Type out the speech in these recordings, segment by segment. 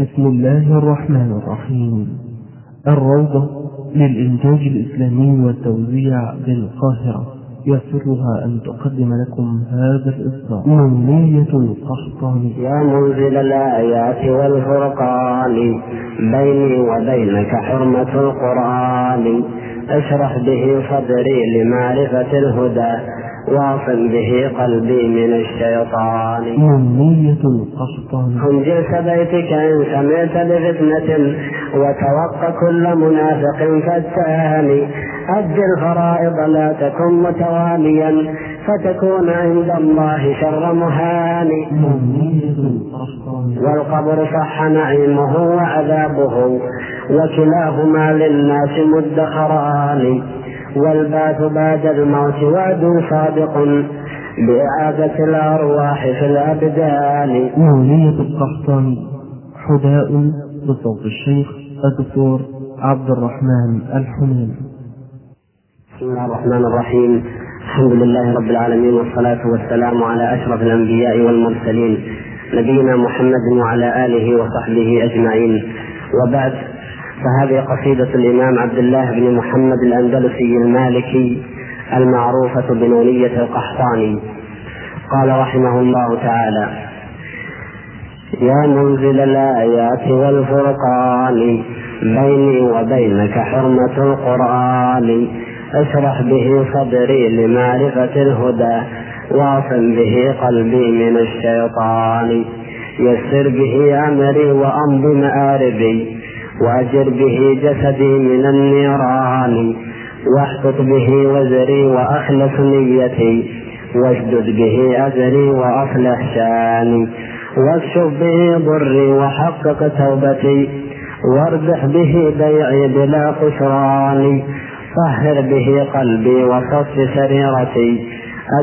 بسم الله الرحمن الرحيم. الروضة للإنتاج الإسلامي والتوزيع بالقاهرة. يسرها أن تقدم لكم هذا الإصدار. نونية القحطاني يا منزل الآيات والفرقان بيني وبينك حرمة القرآن. اشرح به صدري لمعرفة الهدى. واصل به قلبي من الشيطان. نونية القحطاني انجلس بيتك إن سمعت بفتنة وتوق كل منافق فتان أد الفرائض لا تكن متواليا فتكون عند الله شر مهان. والقبر صح نعيمه وعذابه وكلاهما للناس مدخران. والبعث بعد الموت وعد صادق بإعادة الأرواح في الأبدان. نونية القحطاني حداء بصوت الشيخ الدكتور عبد الرحمن الحميد بسم الله الرحمن الرحيم. الحمد لله رب العالمين والصلاة والسلام على أشرف الأنبياء والمرسلين نبينا محمد وعلى آله وصحبه أجمعين. وبعد فهذه قصيدة الإمام عبد الله بن محمد الأندلسي المالكي المعروفة بنونية القحطاني. قال رحمه الله تعالى يا منزل الآيات والفرقان بيني وبينك حرمة القرآن اشرح به صدري لمعرفة الهدى واصل به قلبي من الشيطان يسر به أمري وأمض مآربي وأجر به جسدي من النيران واحقق به وزري وأخلص نيتي واشدد به أجري وأصلح شأني واكشف به ضري وحقق توبتي واربح به بيعي بلا خسران طهر به قلبي وصف سريرتي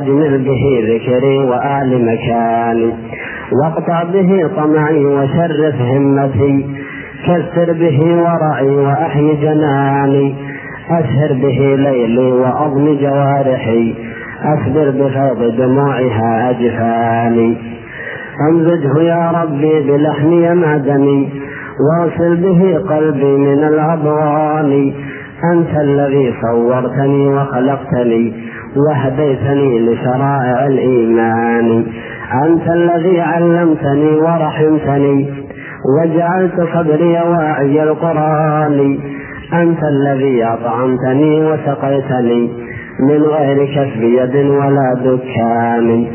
أجمل به ذكري وأعل مكاني واقطع به طمعي وشرف همتي كسر به ورعي وأحي جناني. أسهر به ليلي وأضم جوارحي. أصبر بفيض دموعها أجفاني. أمزجه يا ربي بلحمي معدني واصل به قلبي من الأضغان أنت الذي صورتني وخلقتني وهديتني لشرائع الإيمان. أنت الذي علمتني ورحمتني. وجعلت صدري واعي القرآن. أنت الذي أطعمتني وسقيتني من غير كسب يد ولا دكان.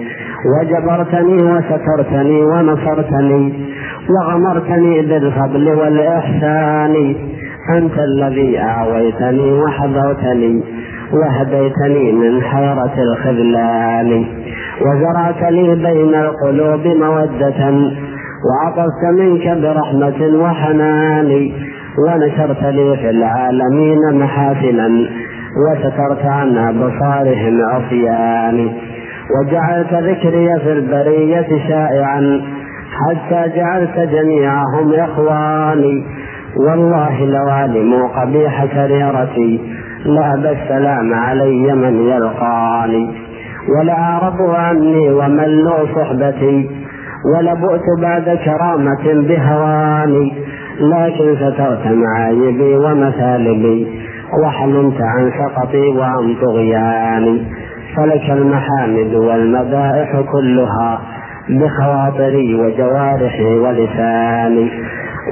وجبرتني وسترتني ونصرتني وغمرتني بالفضل والإحسان. أنت الذي أعويتني وحذرتني وهديتني من حيرة الخذلان. وزرعت لي بين القلوب مودة وعطفت منك برحمة وحنان ونشرت لي في العالمين محاسنا وسترت عن أبصارهم عصيان. وجعلت ذكري في البرية شائعا حتى جعلت جميعهم إخواني والله لو علموا قبيح سريرتي لأبى السلام علي من يلقاني. ولأعرضوا عني وملوا صحبتي ولبؤت بعد كرامة بهواني لكن سترت معايبي ومثالبي وحلمت عن سقطي وعن طغياني. فلك المحامد والمدائح كلها بخواطري وجوارحي ولساني.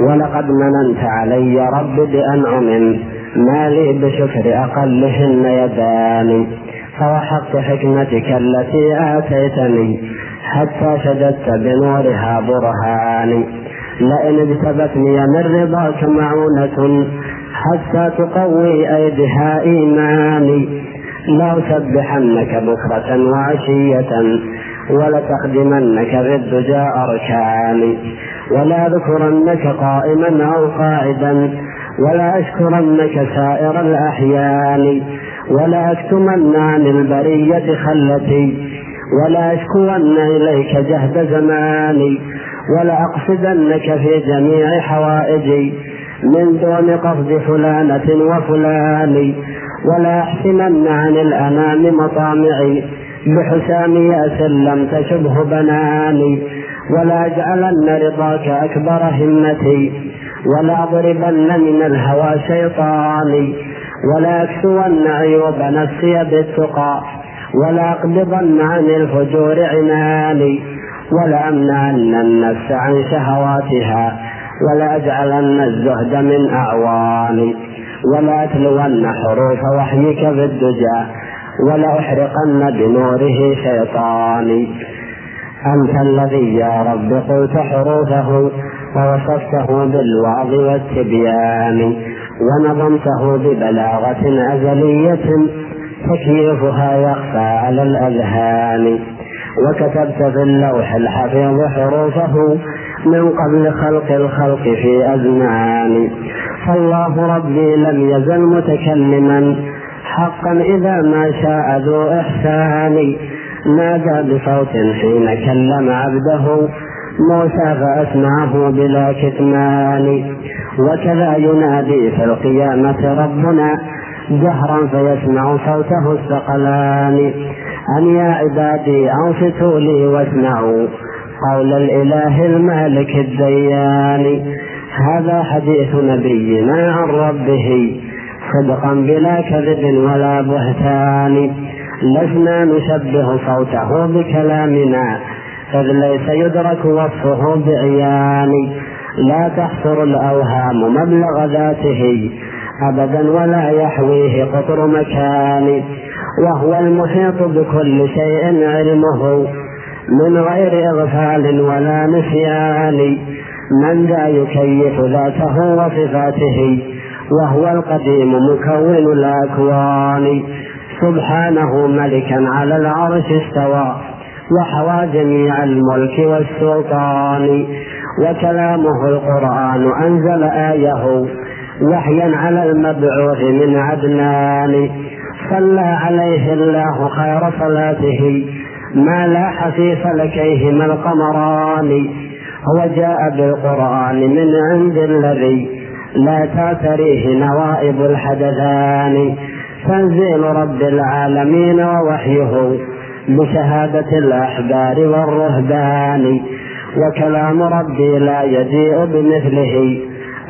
ولقد مننت علي رب بأنعم ما لي بشكر أقلهن يداني. فوحقت حكمتك التي آتيتني حتى شددت بنورها برهاني لئن اجتبتني من رضاك معونة حتى تقوي أيدها إيماني. لأسبحنك بكرة وعشية ولتخدمنك في الدجى أركاني ولا أذكرنك قائما أو قاعدا. ولا أشكرنك سائر الأحيان. ولا أكتمن عن البرية خلتي. ولا أشكون إليك جهد زماني ولا أقصدنك في جميع حوائجي من دون قصد فلانة وفلان ولا أحسمن عن الأنام مطامعي بحسام يأس لم تشبه بناني ولا أجعلن رضاك أكبر همتي ولا أضربن من الهوى شيطاني ولا أكسون عيوب نفسي بالتقى ولا أقبضن عن الفجور عناني ولا أمنعن النفس عن شهواتها ولا أجعلن الزهد من أعواني ولا أتلون حروف وحيك بالدجى ولا أحرقن بنوره شيطاني أنت الذي يا رب قلت حروفه ووصفته بالوعظ والتبيان ونظمته ببلاغة أزلية. تكييفها يخفى على الأذهان. وكتبت في اللوح الحفيظ حروفه من قبل خلق الخلق في أزمان. فالله ربي لم يزل متكلما. حقا إذا ما شاء ذو إحسان. نادى بصوت حين كلم عبده. موسى فأسمعه بلا كتمان. وكذا ينادي في القيامة ربنا جهرا فيسمع صوته الثقلان. أن يا عبادي أنصتوا لي واسمعوا قول الإله المالك الديان. هذا حديث نبينا عن ربه صدقا بلا كذب ولا بهتان. لسنا نشبه صوته بكلامنا إذ ليس يدرك وصفه بعيان. لا تحصر الأوهام مبلغ ذاته أبدا ولا يحويه قطر مكان وهو المحيط بكل شيء علمه من غير إغفال ولا نسيان من ذا يكيف ذاته وصفاته وهو القديم مكون الأكوان. سبحانه ملكا على العرش استوى وحوى جميع الملك والسلطان وكلامه القرآن أنزل آية وحيا على المبعوث من عدنان. صلى عليه الله خير صلاته. ما لاح في فلكيهما القمران. هو جاء بالقرآن من عند الذي لا تعتريه نوائب الحدثان. تنزيل رب العالمين ووحيه بشهادة الأحبار والرهبان. وكلام ربي لا يجيء بمثله.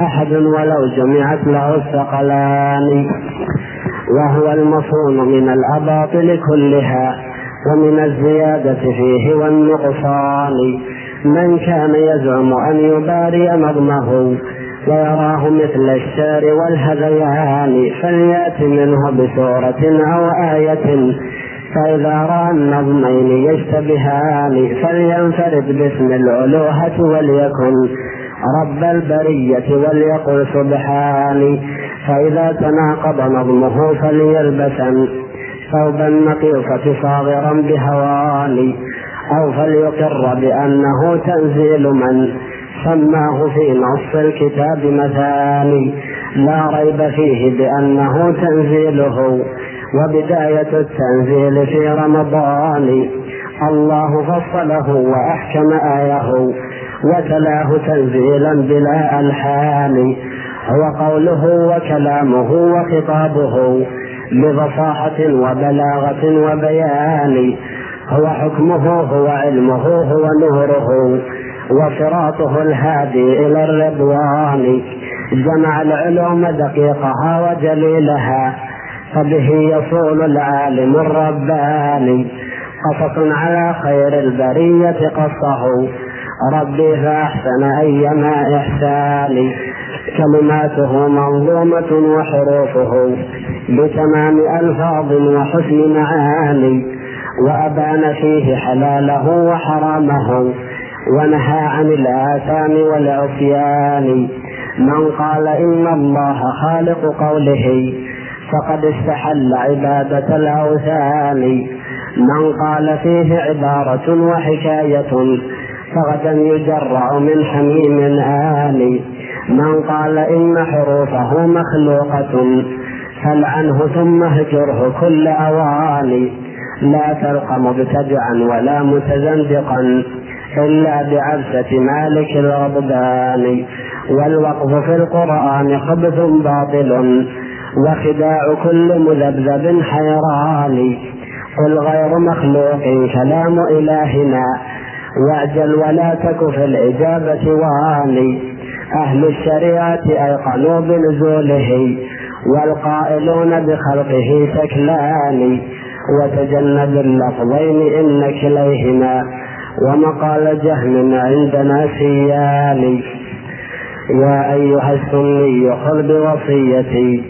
أحد ولو جمعت له الثقلان. وهو المصون من الأباطل كلها ومن الزيادة فيه والنقصان. من كان يزعم أن يباري نظمه ويراه مثل الشعر والهذيان فليأت منه بسورة أو آية. فإذا رأى النظمين يشتبهان فلينفرد باسم الألوهة وليكن رب البرية وليقل سبحاني فإذا تناقض نظمه فليلبسن ثوب النقيصة صاغرا بهواني أو فليقر بأنه تنزيل من سماه في نص الكتاب مثاني. لا ريب فيه بأنه تنزيله وبداية التنزيل في رمضان. الله فصله وأحكم آيه وتلاه تنزيلا بلا ألحان هو قوله وكلامه وخطابه بفصاحة وبلاغة وبيان هو حكمه هو علمه هو نوره وصراطه الهادي إلى الرضوان جمع العلوم دقيقها وجليلها فبه يصول العالم الرباني قصص على خير البرية قصه. ربي فأحسن أيما إحساني. كلماته منظومة وحروفه بتمام ألفاظ وحسن معاني. وأبان فيه حلاله وحرامه. ونهى عن الآثام والعصيان. من قال إن الله خالق قوله فقد استحل عبادة الأوثان. من قال فيه عبارة وحكاية فغدا يجرع من حميم آني من قال إن حروفه مخلوقة فلعنه ثم اهجره كل أواني لا تلقى مبتدعا ولا متزندقا إلا بعبسة مالك الغضبان. والوقف في القرآن خبث باطل وخداع كل مذبذب حيران. قل غير مخلوق كلام إلهنا واعجل ولا تك في الإجابة واني أهل الشريعة أيقنوا بنزوله والقائلون بخلقه شكلان وتجنب اللفظين إن كليهما ومقال جهم عندنا سيان يا أيها السني خذ بوصيتي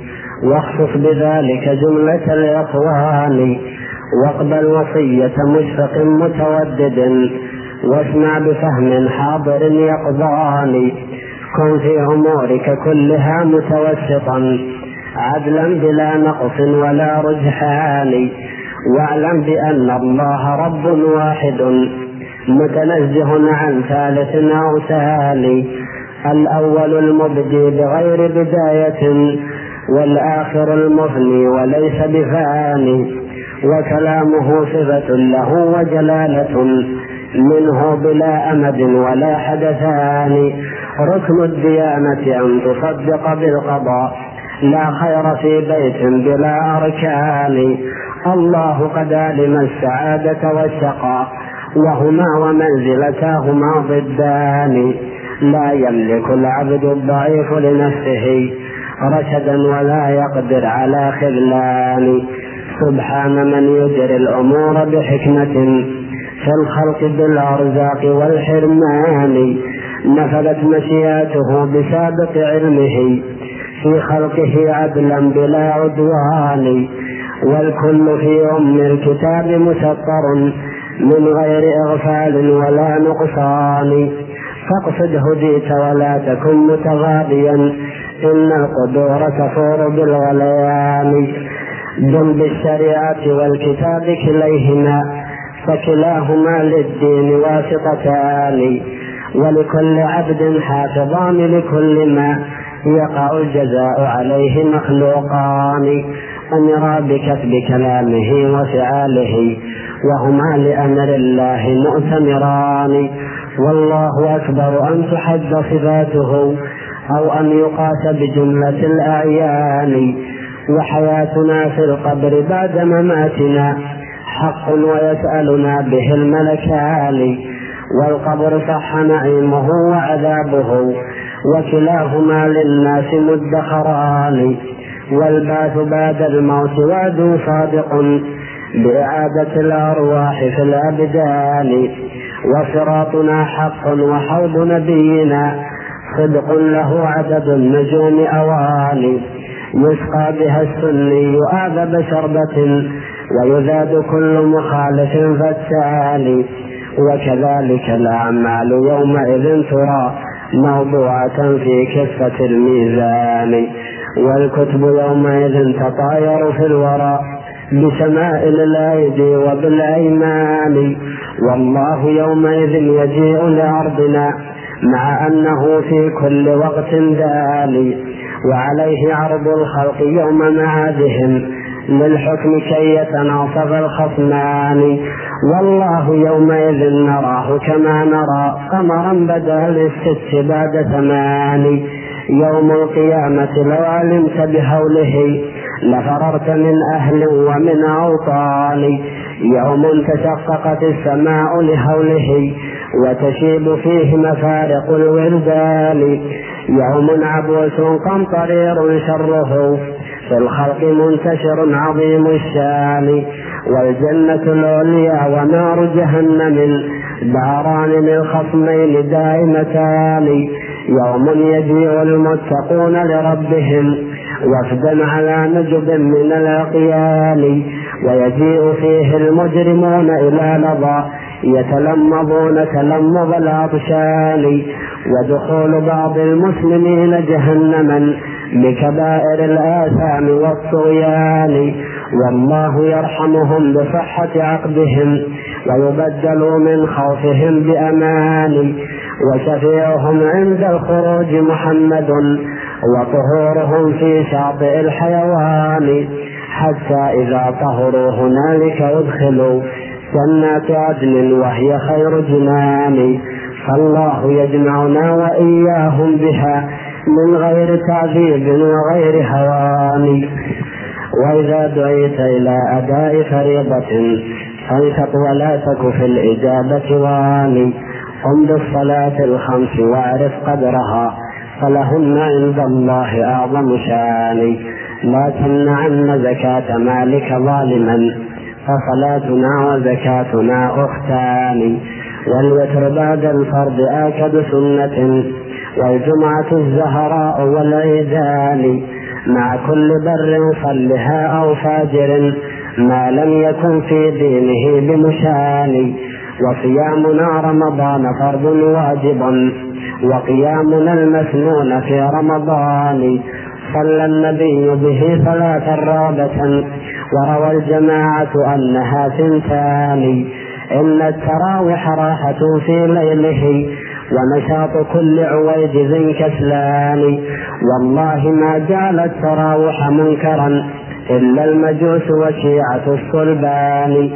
واخصص بذلك جملة الإخوان. واقبل وصية مشفق متودد. واسمع بفهم حاضر يقضاني كن في أمورك كلها متوسطا. عدلا بلا نقص ولا رجحان. واعلم بأن الله رب واحد. متنزه عن ثالث أو ثاني الأول المبدي بغير بداية. والآخر المفني وليس بفاني. وكلامه صفة له وجلالة. منه بلا أمد ولا حدثان. ركن الديانة أن تصدق بالقضاء. لا خير في بيت بلا أركان. الله قد علم السعادة والشقاء. وهما ومنزلتاهما ضدان. لا يملك العبد الضعيف لنفسه. رشدا ولا يقدر على خذلان. سبحان من يجري الأمور بحكمة. في الخلق بالأرزاق والحرمان نفذت مشيئته بسابق علمه في خلقه عدلا بلا عدوان والكل في أم الكتاب مسطر من غير إغفال ولا نقصان. فاقصد هديت ولا تكن متغابيا إن القدور تفور بالغليان. دم بالشريعة والكتاب كليهما فكلاهما للدين واسطتان ولكل عبد حافظان لكل ما يقع الجزاء عليه مخلوقان. أمرا بكتب كلامه وفعاله وهما لأمر الله مؤتمران. والله أكبر أن تحد صفاته أو أن يقاس بجملة الأعيان. وحياتنا في القبر بعد مماتنا حق ويسألنا به الملكان والقبر صح نعيمه وعذابه وكلاهما للناس مدخران والبعث بعد الموت وعد صادق بإعادة الأرواح في الأبدان. وصراطنا حق وحوض نبينا صدق له عدد النجوم أواني يسقى بها السني أعذب شربة ويزاد كل مخالف فالتالي وكذلك الأعمال يومئذ ترى موضوعة في كفة الميزان. والكتب يومئذ تطاير في الورى بشمائل الأيدي وبالأيمان. والله يومئذ يجيء لأرضنا مع أنه في كل وقت دالي وعليه عرض الخلق يوم معادهم. للحكم كي يتناصف الخصمان. والله يومئذ نراه كما نرى قمرا بدا للست بعد ثمان. يوم القيامة لو علمت بهوله لفررت من أهل ومن أوطان. يوم تشققت السماء لهوله وتشيب فيه مفارق الولدان يوم عبوس قمطرير شره في الخلق منتشر عظيم الشان والجنة العليا ونار جهنم داران للخصمين دائمتان. يوم يجيء المتقون لربهم وفدا على نجب من الأقيال ويجيء فيه المجرمون إلى لظى يتلمضون تلمض العطشان ودخول بعض المسلمين جهنما بكبائر الآثام والطغيان والله يرحمهم بصحة عقدهم ويبدل من خوفهم بأمان وشفيعهم عند الخروج محمد وطهورهم في شاطئ الحيوان حتى إذا طهروا هنالك أدخلوا جنات عدن وهي خير جنان فالله يجمعنا وإياهم بها من غير تعذيب وغير هوان وإذا دعيت إلى أداء فريضة انشط ولا تك في الإجابة واني قم بالصلاة الخمس واعرف قدرها فلهن عند الله أعظم شان. لا تمنعن زكاة مالك ظالما فصلاتنا وزكاتنا أختان. والوتر بعد الفرض آكد سنة. والجمعة الزهراء والعيدان. مع كل بر صلها أو فاجر ما لم يكن في دينه بمشان. وصيامنا رمضان فرض واجب وقيامنا المسنون في رمضان. صلى النبي به صلاة رابة وروى الجماعة أنها ثنتان. إن التراوح راحة في ليله ونشاط كل عويجز كسلان. والله ما جعل التراوح منكرا إلا المجوس وشيعة الصلبان.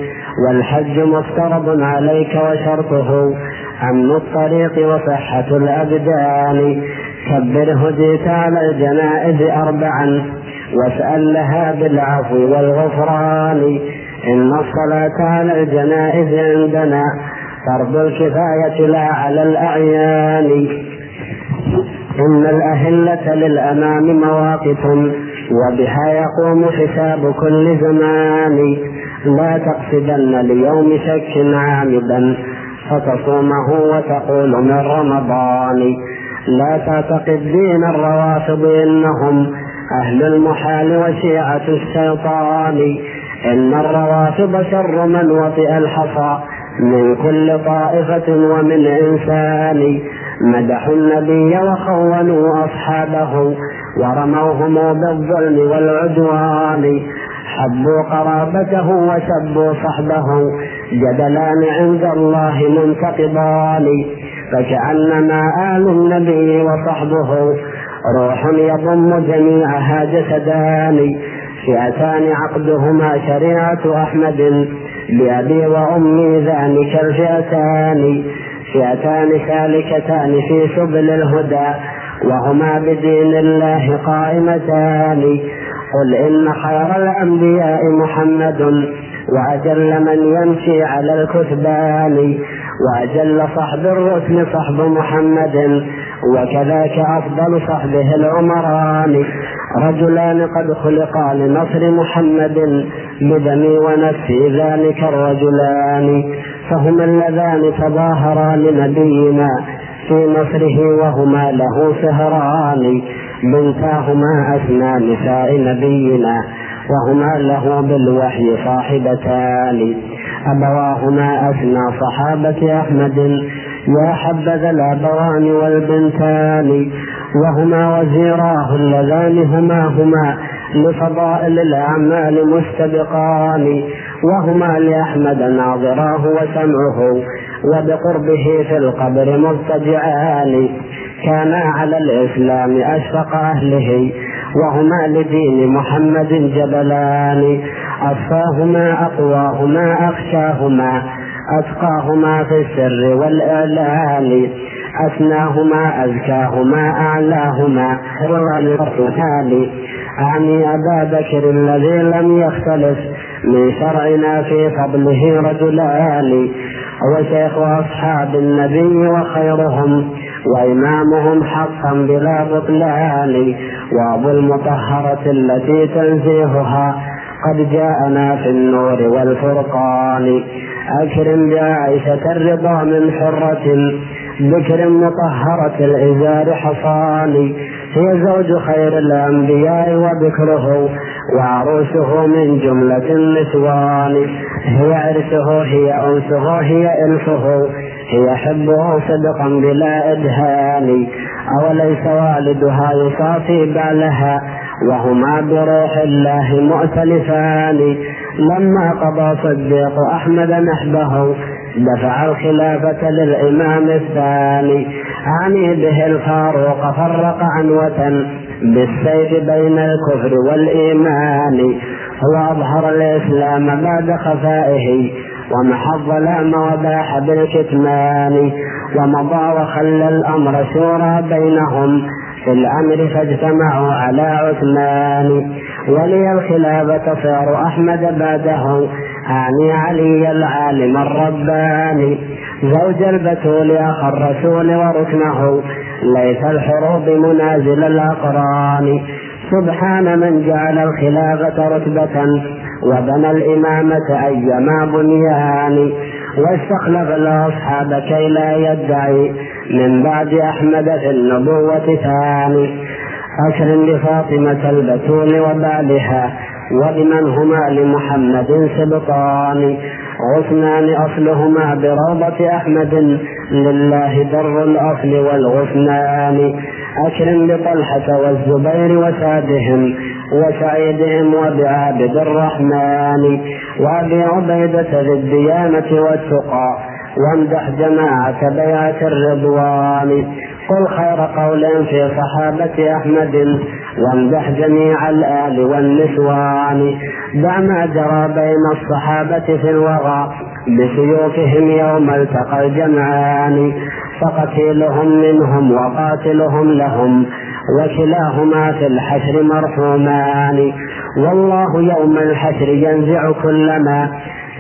والحج مفترض عليك وشرطه أمن الطريق وصحة الأبدان. كبر هديت على الجنائز أربعا واسأل لها بالعفو والغفران. إن الصلاة على الجنائز عندنا فرض الكفاية لا على الأعيان. إن الأهلة للأمام مواقف وبها يقوم حساب كل زمان. لا تقصدن ليوم شك عامدا فتصومه وتقول من رمضان. لا تعتقد دين الروافض إنهم أهل المحال وشيعة الشيطان. إن الروافض شر من وطئ الحصى من كل طائفة ومن إنسان مدحوا النبي وخونوا أصحابه ورموهم بالظلم والعدوان. حبوا قرابته وسبوا صحبه جدلان عند الله منتقضان فكأنما آل النبي وصحبه روح يضم جميعها جسدان فئتان عقدهما شريعة أحمد. بأبي وأمي ذلك الفئتان فئتان سالكتان في سبل الهدى وهما بدين الله قائمتان. قل إن خير الأنبياء محمد وأجل من يمشي على الكتبان وأجل صحب الرسل صحب محمد. وكذاك أفضل صحبه العمران. رجلان قد خلقا لنصر محمد بدمي ونفسي ذلك الرجلان. فهما اللذان تظاهرا لنبينا في نصره وهما له سهران. بنتاهما أثنى نساء نبينا وهما له بالوحي صاحبتان. أبواهما أثنى صحابة أحمد. يا حبذا الأبوان والبنتان وهما وزيراه اللذان هما هما لفضائل الأعمال مستبقان وهما لأحمد ناظراه وسمعه وبقربه في القبر مضطجعان كانا على الإسلام أشفق أهله وهما لدين محمد جبلان أصفاهما أقواهما أخشاهما أتقاهما في السر والإعلان أثناهما أزكاهما أعلاهما الرحمن أعني أبا بكر الذي لم يختلف من شرعنا في فضله رجلان وشيخ أصحاب النبي وخيرهم وإمامهم حقا بلا بطلان وأبو المطهرة التي تنزيهها قد جاءنا في النور والفرقان. أكرم بعائشة الرضا من حرة بكر مطهرة الإزار حصان. هي زوج خير الأنبياء وبكره وعروسه من جملة النسوان. هي عرسه هي أنسه هي إلفه هي حبه صدقا بلا إدهان. أوليس والدها يصافي بالها وهما بروح الله مؤتلفان. لما قضى صديق أحمد نحبه دفع الخلافة للإمام الثاني. أعني به الفاروق فرق عنوة بالسيف بين الكفر والإيمان. هو أظهر الإسلام بعد خفائه ومحى الظلام وباح بالكتمان. ومضى وخلى الأمر شورى بينهم في الأمر فاجتمعوا على عثمان. ولي الخلافة صار أحمد بعده أعني علي العالم الرباني. زوج البتول أخ الرسول وركنه. ليس الحروب منازل الأقران. سبحان من جعل الخلافة رتبة وبنى الإمامة أيما بنيان. واستخلف الأصحاب كي لا يدعي من بعد أحمد في النبوة ثاني. أكرم لفاطمة البتول وبعلها وبمن هما لمحمد سبطان. غصنان أصلهما بروضة أحمد لله در الأصل والغصنان أكرم بطلحة والزبير وسادهم وسعيدهم وبعابد الرحمن. وأبي عبيدة ذي الديانة والتقى. وامدح جماعة بيعة الرضوان. قل خير قول في صحابة أحمد وامدح جميع الآل والنسوان. دع ما جرى بين الصحابة في الوغى بسيوفهم يوم التقى الجمعان. فقتيلهم منهم وقاتلهم لهم وكلاهما في الحشر مرحومان. والله يوم الحشر ينزع كل ما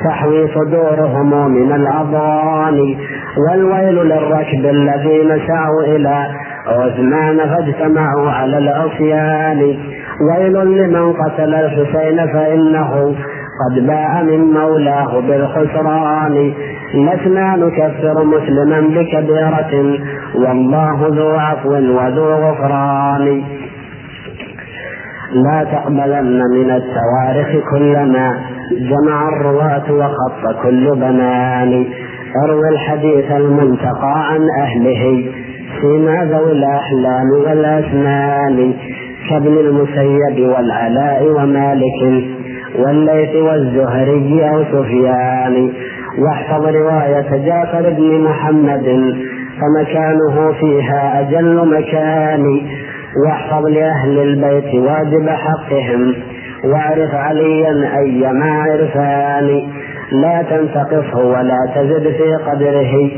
تحوي صدورهم من الأضغان والويل للركب الذين سعوا إلى عثمان فاجتمعوا على العصيان. ويل لمن قتل الحسين فإنه قد باء من مولاه بالخسران. لسنا نكفر مسلما بكبيرة والله ذو عفو وذو غفران. لا تقبلن من التوارث كلما جمع الرواة وخط كل بنان. اروي الحديث المنتقى عن أهله. فيما ذوي الأحلام والأسنان. كابن المسيب والعلاء ومالك. والليث والزهري أو سفيان. واحفظ رواية جعفر بن محمد. فمكانه فيها أجل مكان. واحفظ لأهل البيت واجب حقهم. واعرف عليا أيما عرفان لا تنتقصه ولا تزد في قدره.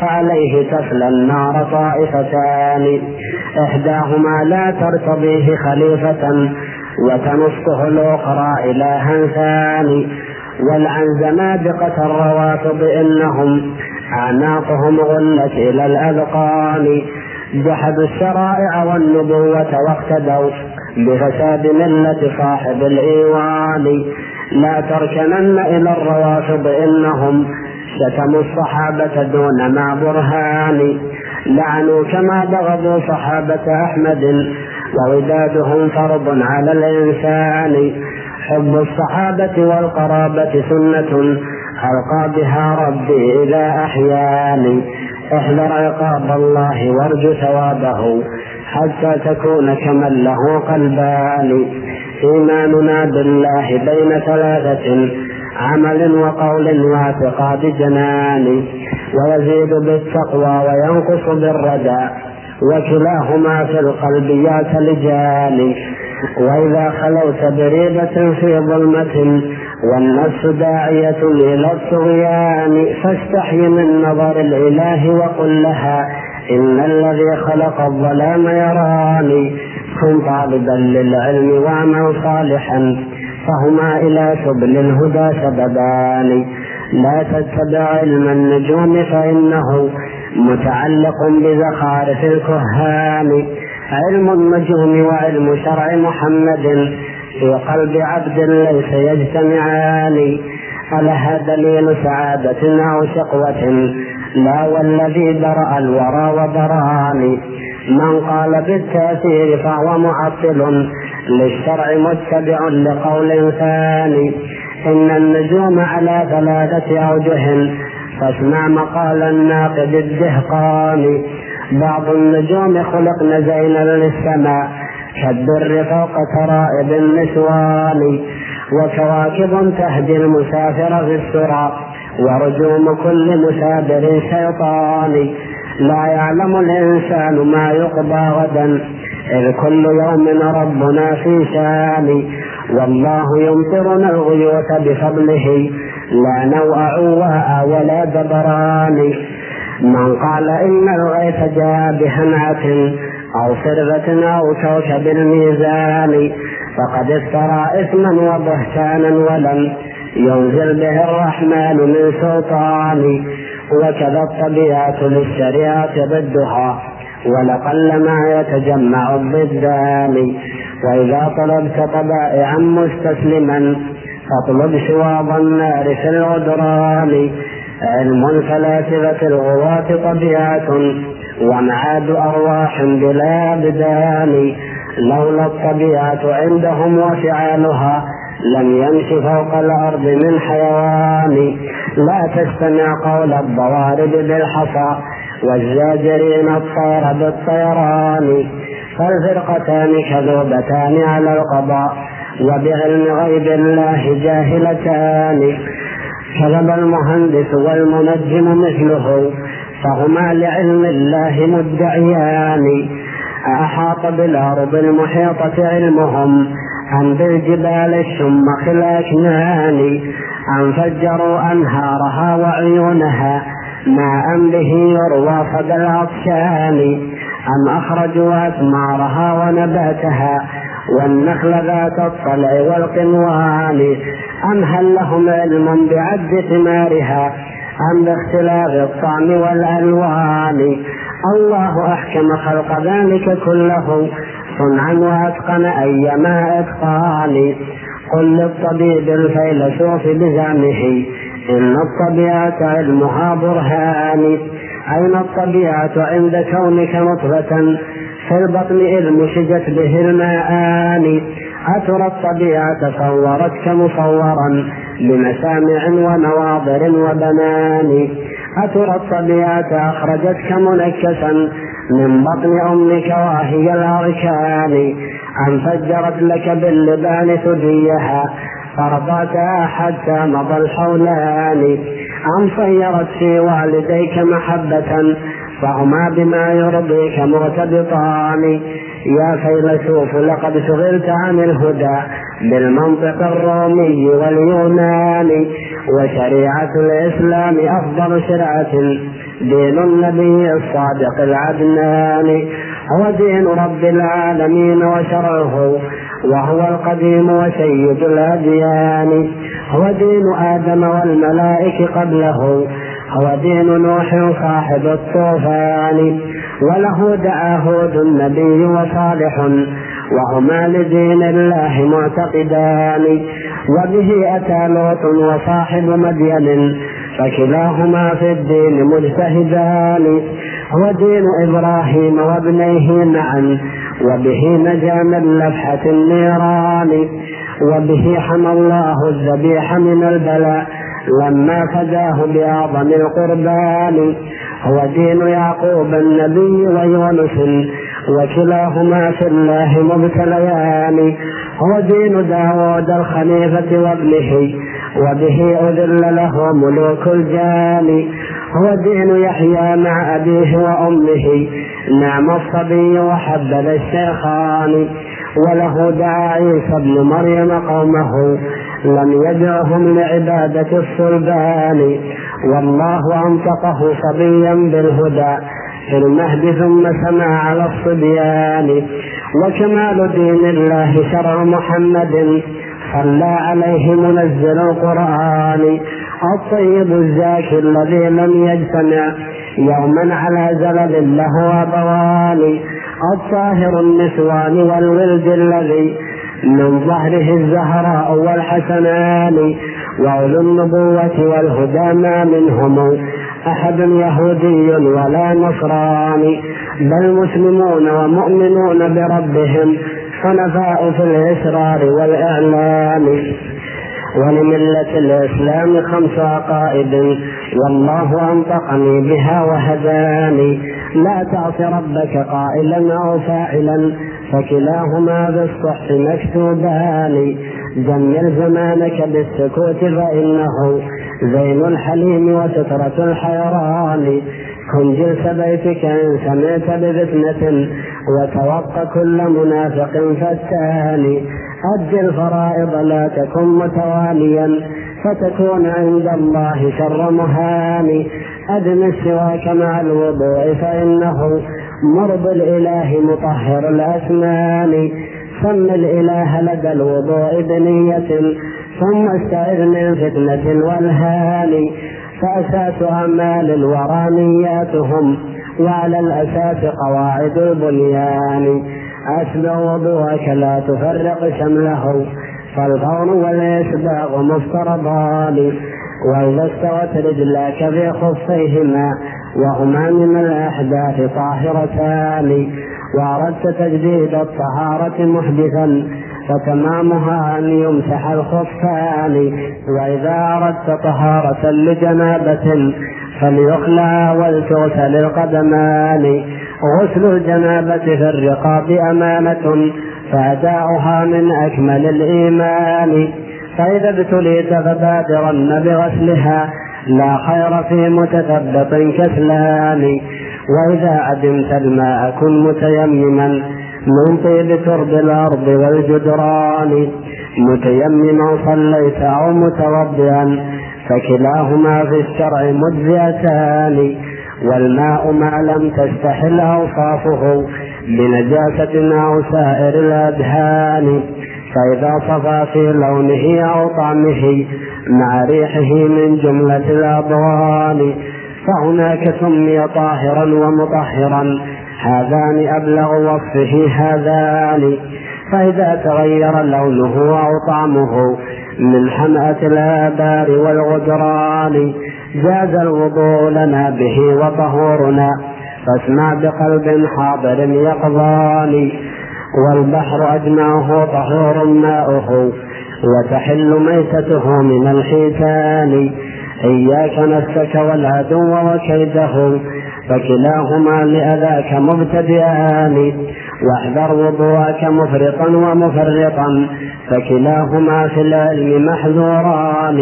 فعليه تفلى النار طائفتان. إحداهما لا ترتضيه خليفة وتنصه الأخرى إلها ثاني. والعن زنادقة الروافض إنهم أعناقهم غلت إلى الأذقان. جحدوا الشرائع والنبوة واقتدوا. بفساد ملة صاحب الإيوان. لا تركنن إلى الروافض إنهم شتموا الصحابة دون ما برهان. لعنوا كما بغضوا صحابة أحمد وودادهم فرض على الإنسان. حب الصحابة والقرابة سنة ألقى بها ربي إلى أحياني احذر عقاب الله وارجو ثوابه. حتى تكون كمن له قلبان إيماننا بالله بين ثلاثة عمل وقول واعتقاد جنان ويزيد بالتقوى وينقص بالردى وكلاهما في القلب يعتلجان وإذا خلوت بريبة في ظلمة والنفس داعية إلى الطغيان فاستحي من نظر الإله وقل لها إن الذي خلق الظلام يراني كن طالبا للعلم واعمل صالحا فهما إلى سبل الهدى سببان. لا تتبع علم النجوم فإنه متعلق بزخارف الكهان. علم النجوم وعلم شرع محمد في قلب عبد ليس يجتمعان. ألها دليل سعادة أو شقوة لا والذي درأ الورى وبراني؟ من قال بالتأثير فهو معطل للشرع متبع لقول ثاني. إن النجوم على ثلاثة أوجه فاسمع مقال الناقد الدهقاني بعض النجوم خلقن زينا للسماء كالدر فوق ترائب النسوان. وكواكب تهدي المسافر في السرى. ورجوم كل مسافر شيطان. لا يعلم الإنسان ما يقضى غدا إذ كل يوم ربنا في شان. والله يمطرنا الغيوث بفضله لا نوء عواء ولا دبران من قال إن الغيث جاء بهنعة أو صرفة أو كوكب الميزان فقد افترى إثما وبهتانا ولم ينزل به الرحمن من سلطان وكذا الطبيعة للشريعة ضدها ولقل ما يتجمع الضدان. وإذا طلبت طبائعا مستسلما فاطلب شواظ النار في الغدران. علم الفلاسفة الغواة طبيعة ومعاد أرواح بلا أبدان لولا الطبيعة عندهم وفعالها لم يمش فوق الأرض من حيوان. لا تستمع قول الضوارب بالحصى والزاجرين الطير بالطيران. فالفرقتان كذوبتان على القضاء وبعلم غيب الله جاهلتان. كذب المهندس والمنجم مثله فهما لعلم الله مدعيان. أحاط بالأرض المحيطة علمهم أم بالجبال الشمخ الأكنان أم فجروا أنهارها وعيونها. ماء به يروى صدى العطشان. أم أخرجوا أثمارها ونباتها. والنخل ذات الطلع والقنوان. أم هل لهم علم بعد ثمارها؟ أم باختلاف الطعم والألوان؟ الله أحكم خلق ذلك كله صنعا وأتقن أيما إتقان قل للطبيب الفيلسوف بزعمه إن الطبيعة علمها برهان. أين الطبيعة عند كونك نطفة؟ في البطن إذ مشجت به الماءان أترى الطبيعة صورتك مصورا بمسامع ونواظر وبنان. أترى الطبيعة أخرجتك منكسا من بطن أمك وهي الأركان أم فجرت لك باللبان ثديها فرضاتها حتى مضى الحولان. أم صيرت في والديك محبة فهما بما يرضيك مرتبطان. يا فيلسوف لقد شغلت عن الهدى بالمنطق الرومي واليوناني وشريعة الإسلام أفضل شرعة. دين النبي الصادق العدناني هو دين رب العالمين وشرعه وهو القديم وسيد الأديان. هو دين آدم والملائكة قبله هو دين نوح صاحب الطوفان. وله دعا هود النبي وصالح وهما لدين الله معتقدان. وبه أتى لوط وصاحب مدين فكلاهما في الدين مجتهدان هو دين إبراهيم وابنيه معا وبه نجا من لفحة النيران وبه حمى الله الذبيح من البلاء لما فداه بأعظم القربان. هو دين يعقوب النبي ويونس وكلاهما في الله مبتليان. هو دين داود الخليفة وابنه وبه أذل له ملوك الجان. هو دين يحيى مع أبيه وأمه نعم الصبي وحبذ الشيخان. وله دعا عيسى ابن مريم قومه لم يدعهم لعبادة الصلبان والله أنطقه صبيا بالهدى في المهد ثم سمع على الصبيان. وكمال دين الله شرع محمد صلى عليه منزل القرآن. الطيب الزاكي الذي لم يجتمع يوما على زلل له أبوان الطاهر النسوان والولد الذي من ظهره الزهراء والحسنان. وأولو النبوة والهدى ما منهم. أحد يهودي ولا نصراني بل مسلمون ومؤمنون بربهم حنفاء في الإسرار والإعلان ولملة الإسلام خمس عقائد والله أنطقني بها وهداني. لا تعص ربك قائلا أو فاعلا فكلاهما بالصحف مكتوبان. جمل زمانك بالسكوت فإنه زين الحليم وسترة الحيران. كن جلس بيتك إن سمعت بفتنة وتوق كل منافق فتان. أد الفرائض لا تكن متواليا فتكون عند الله شر مهان. أدم السواك مع الوضوء فإنه مرض الإله مطهر الأسنان. سم الإله لدى الوضوء بنية ثم استعذ من فتنة الولهان فأساس أعمال الورى نياتهم وعلى الأساس قواعد البنيان. أسبغ وضوءك لا تفرق شمله فالفور والإسباغ مفترضان. وإذا استوت رجلاك في خفيهما وهما من الأحداث طاهرتان وأردت تجديد الطهارة محدثا فتمامها أن يمسح الخفان. وإذا أردت طهارة لجنابة فليخلع ولتغسل القدمان. غسل الجنابة في الرقاب أمانة فأداؤها من أكمل الإيمان. فإذا ابتليت فبادرن بغسلها لا خير في متثبط كسلان. وإذا عدمت الماء كن متيمما من طيب ترب الأرض والجدران. متيمما صليت أو متوضئا فكلاهما في الشرع مجزئتان. والماء ما لم تستحل أوصافه بنجاسة أو سائر الأدهان. فإذا صفى في لونه أو طعمه مع ريحه من جملة الأضوان فهناك سمي طاهرا ومطهرا. هذان أبلغ وصفه هذان. فإذا تغير لونه أو طعمه من حمأة الآبار والغدران جاز الوضوء لنا به وطهورنا. فاسمع بقلب حاضر يقظان. والبحر أجمعه طهور ماؤه. وتحل ميتته من الحيتان. إياك نفسك والعدو وكيده فكلاهما لأذاك مبتدئان. واحذر وضوءك مفرطا ومفرطا فكلاهما في العلم محذوران.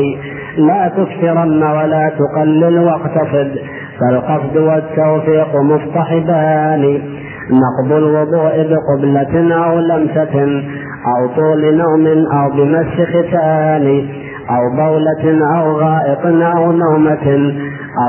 لا تكثرن ولا تقلل واقتصد فالقصد والتوفيق مصطحبان نقض الوضوء بقبلة أو لمسة أو طول نوم أو بمس ختان أو بولة أو غائط أو نومة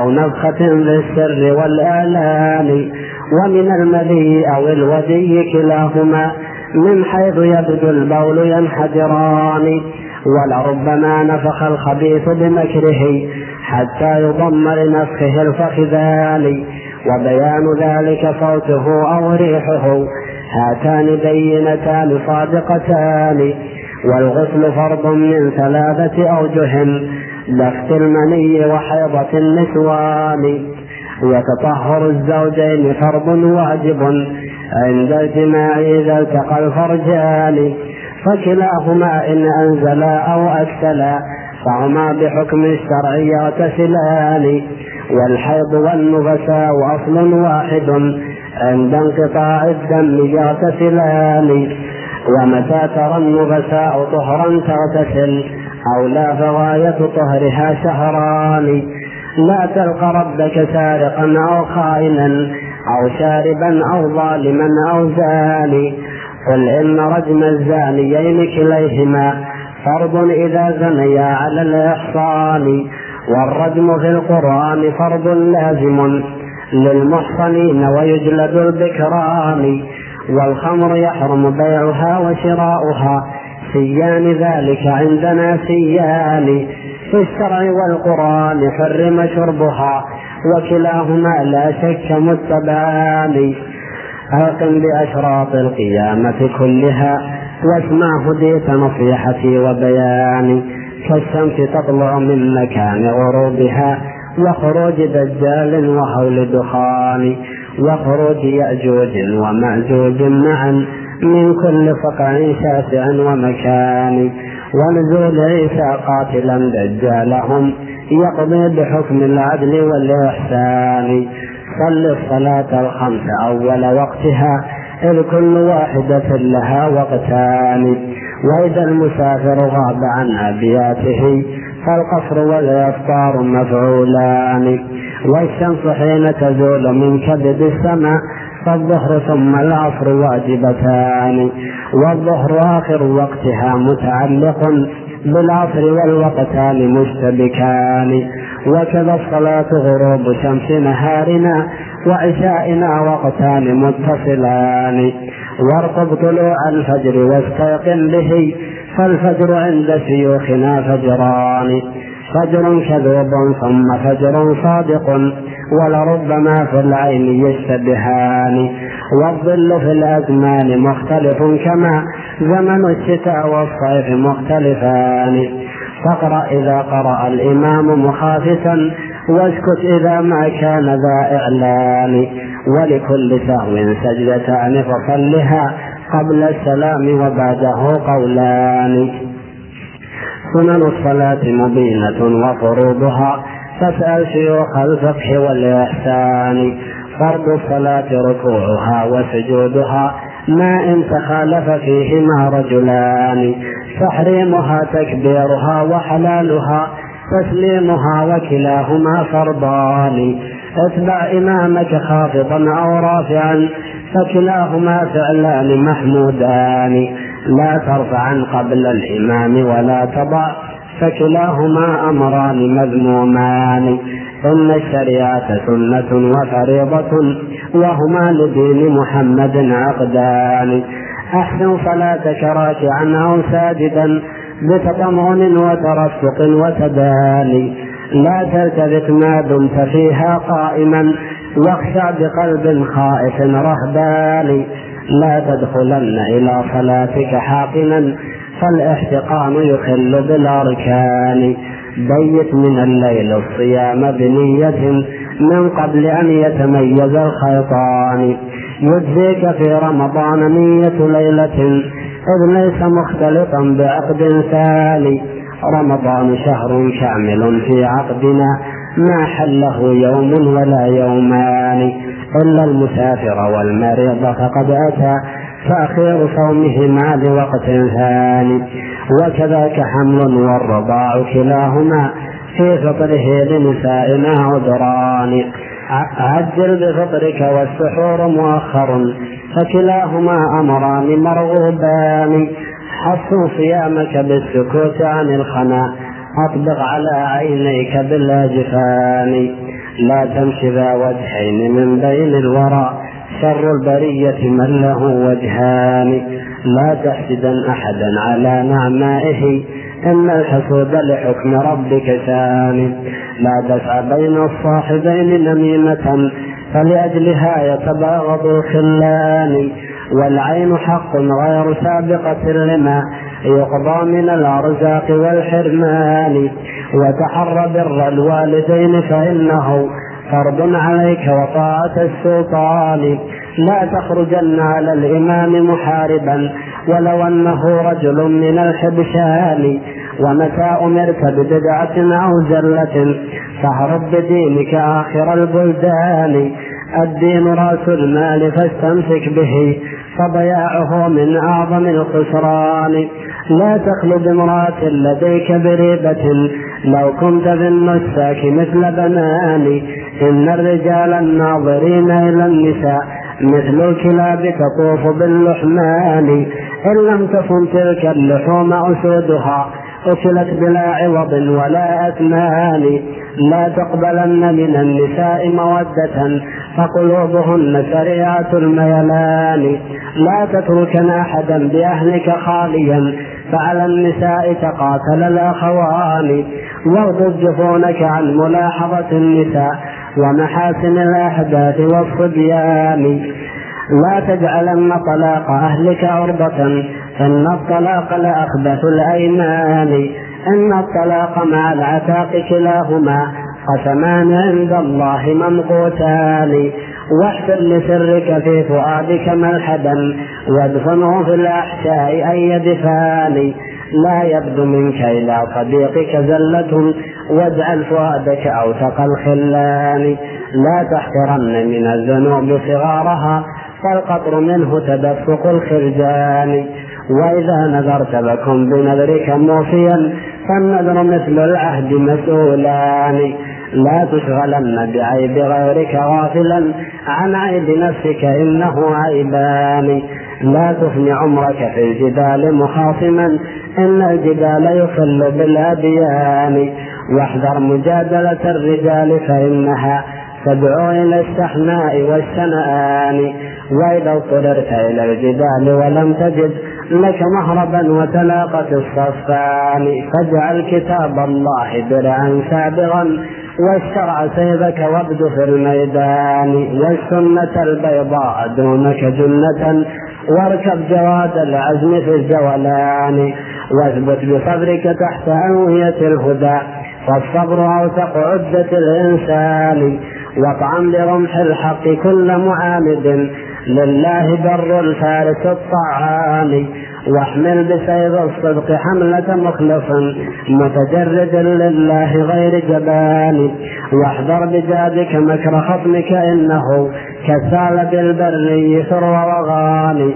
أو نفخة بالسر والآلان ومن المذي أو الودي كلاهما من حيث يبدو البول ينحدران ولربما نفخ الخبيث بمكره حتى يضم لنفخه الفخذان وبيان ذلك صوته أو ريحه. هاتان بينتان صادقتان. والغسل فرض من ثلاثة أوجه لفت المني وحيضة النسوان. وتطهر الزوجين فرض واجب عند الجماع إذا التقى الفرجان. فكلاهما إن أنزلا أو أكسلا فهما بحكم الشرع يغتسلان والحيض والنفساء أصل واحد عند انقطاع الدم يغتسلان. ومتى ترى النفساء طهرا تغتسل أو لا فغاية طهرها شهران. لا تلقى ربك سارقا أو خائنا أو شاربا أو ظالما أو زاني. قل إن رجم الزانيين كليهما فرض إذا زنيا على الإحصان. والرجم في القرآن فرض لازم للمحصنين ويجلد البكران والخمر يحرم بيعها وشراؤها سيان ذلك عندنا سيان. في الشرع والقرآن حرم شربها وكلاهما لا شك متبعان أقم بأشراط القيامة كلها واسمع هديت نصيحتي وبياني. كالشمس تطلع من مكان غروبها وخروج دجال وهول دخان وخروج يأجوج ومأجوج معا من كل فقع شاسع ومكان. ونزول عيسى قاتلا دجالهم يقضي بحكم العدل والإحسان. صل الصلاة الخمس أول وقتها إذ كل واحدة لها وقتان. وإذا المسافر غاب عن أبياته فالقصر والإفطار مفعولان. والشمس حين تزول من كبد السماء فالظهر ثم العصر واجبتان. والظهر آخر وقتها متعلق بالعصر والوقتان مشتبكان. وكذا الصلاة غروب شمس نهارنا وعشائنا وقتان متصلان. وارقب طلوع الفجر واستيقن به فالفجر عند شيوخنا فجران. فجر كذوب ثم فجر صادق ولربما في العين يشتبهان. والظل في الأزمان مختلف كما زمن الشتاء والصيف مختلفان. فاقرأ إذا قرأ الإمام مخافتا واسكت إذا ما كان ذا إعلان ولكل سهو سجدتان فصلها قبل السلام وبعده قولان. سنن الصلاة مبينة وفروضها فاسأل شيوخ الفقه والإحسان. فرض الصلاة ركوعها وسجودها ما إن تخالف فيهما رجلان. تحريمها تكبيرها وحلالها تسليمها وكلاهما فرضان. اتبع إمامك خافضا أو رافعا فكلاهما فعلان محمودان. لا ترفعا قبل الإمام ولا تضع فكلاهما أمران مذمومان. إن الشريعة سنة وفريضة وهما لدين محمد عقدان. أحسن صلاتك راكعا أو ساجدا بتطمعن وترفق وتداني لا تلتفت ما دمت فيها قائما واخشع بقلب خائف رهبان لا تدخلن إلى صلاتك حاقنا فالاحتقان يخل بالأركان بيت من الليل الصيام بنية من قبل أن يتميز الخيطان. يجزيك في رمضان نية ليلة إذ ليس مختلطا بعقد ثاني رمضان شهر كامل في عقدنا. ما حله يوم ولا يومان. إلا المسافر والمريض فقد أتى. تأخير صومهما لوقت ثاني. وكذاك حمل والرضاع كلاهما في فطره لنسائنا عذران. عجل بفطرك والسحور مؤخر. فكلاهما أمران مرغوبان. حصوا صيامك بالسكوت عن الخنا أطبق على عينيك بالأجفان لا تمشي ذا وجهين من بين الورى شر البرية من له وجهان. لا تحسدا أحدا على نعمائه إن الحسود لحكم ربك ثاني لا دفع بين الصاحبين نميمة فلأجلها يتباغض الخلان والعين حق غير سابقة لما يقضى من الأرزاق والحرمان. وتحر بر الوالدين فإنه فرض عليك وطاعة السلطان. لا تخرجن على الإمام محاربا ولو أنه رجل من الحبشان. ومتى أمرت ببدعة أو زلة فاهرب بدينك آخر البلدان. الدين رأس المال فاستمسك به فضياعه من أعظم الخسران. لا تخلو بامرأة لديك بريبة لو كنت بالنساك مثل بنان. إن الرجال الناظرين إلى النساء مثل الكلاب تطوف باللحمان. إن لم تكن تلك اللحوم أسودها أكلت بلا عوض ولا أثمان لا تقبلن من النساء مودة فقلوبهن سريعة الميلان. لا تتركن أحدا بأهلك خاليا فعلى النساء تقاتل الأخوان. واغضب جفونك عن ملاحظة النساء ومحاسن الأحداث والصبيان. لا تجعلن طلاق أهلك عرضة فإن الطلاق لأخبث الأيمان. إن الطلاق مع العتاق كلاهما قسمان عند الله ممقوتان. واحفر لسرك في فؤادك ملحدا وادفنه في الأحشاء أي دفان لا يبدو منك إلى صديقك زلة واجعل فؤادك أوثق الخلان. لا تحقرن من الذنوب صغارها فالقطر منه تدفق الخرجان. وإذا نذرت لكم بنذرك موفيا فالنذر مثل العهد مسؤولان. لا تشغلن بعيب غيرك غافلا عن عيب نفسك إنه عيبان. لا تفني عمرك في الجبال مخاصما إن الجبال يخل بالأديان. واحذر مجادلة الرجال فإنها تدعو إلى الشحناء والشنآن وإذا اضطررت إلى الجدال ولم تجد لك مهربا وتلاقت الصفان. فاجعل كتاب الله درعا سابغا والشرع سيفك وابد في الميدان والسنة البيضاء دونك جنة واركب جواد العزم في الجولان واثبت بصبرك تحت أنوية الهدى. فالصبر أوثق عدة الإنسان واطعم برمح الحق كل معاند لله بر الفارس الطعام. واحمل بسيف الصدق حملة مخلص متجرد لله غير جبان. واحذر بجادك مكر خصمك إنه كسال بالبر ثروى وغاني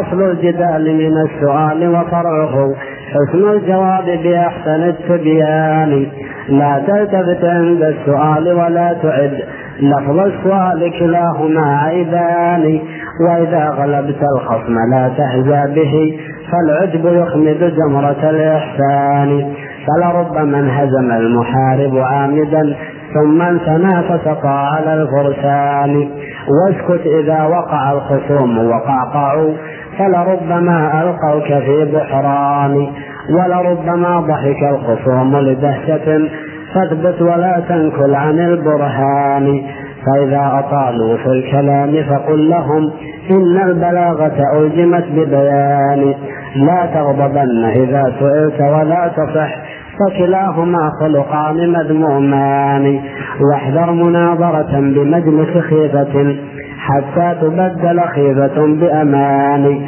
أصل الجدال من السؤال وفرعه حسن الجواب بأحسن التبيان. لا تلتفت عند السؤال ولا تعد. لفظ السؤال كلاهما عيبان. وإذا غلبت الخصم لا تهزى به فالعجب يخمد جمرة الإحسان. فلربما انهزم المحارب عامدا ثم انثنى فسقى على الفرسان. واسكت إذا وقع الخصوم. وقعقعوا فلربما ألقوك في بحران. ولربما ضحك الخصوم لدهشة. فاثبت ولا تنكل عن البرهان. فإذا أطالوا في الكلام فقل لهم إن البلاغة ألزمت ببيان. لا تغضبن إذا سئلت ولا تصح. فكلاهما خلقان مذمومان. واحذر مناظرة بمجلس خيفة حتى تبدل خيفة بأمان.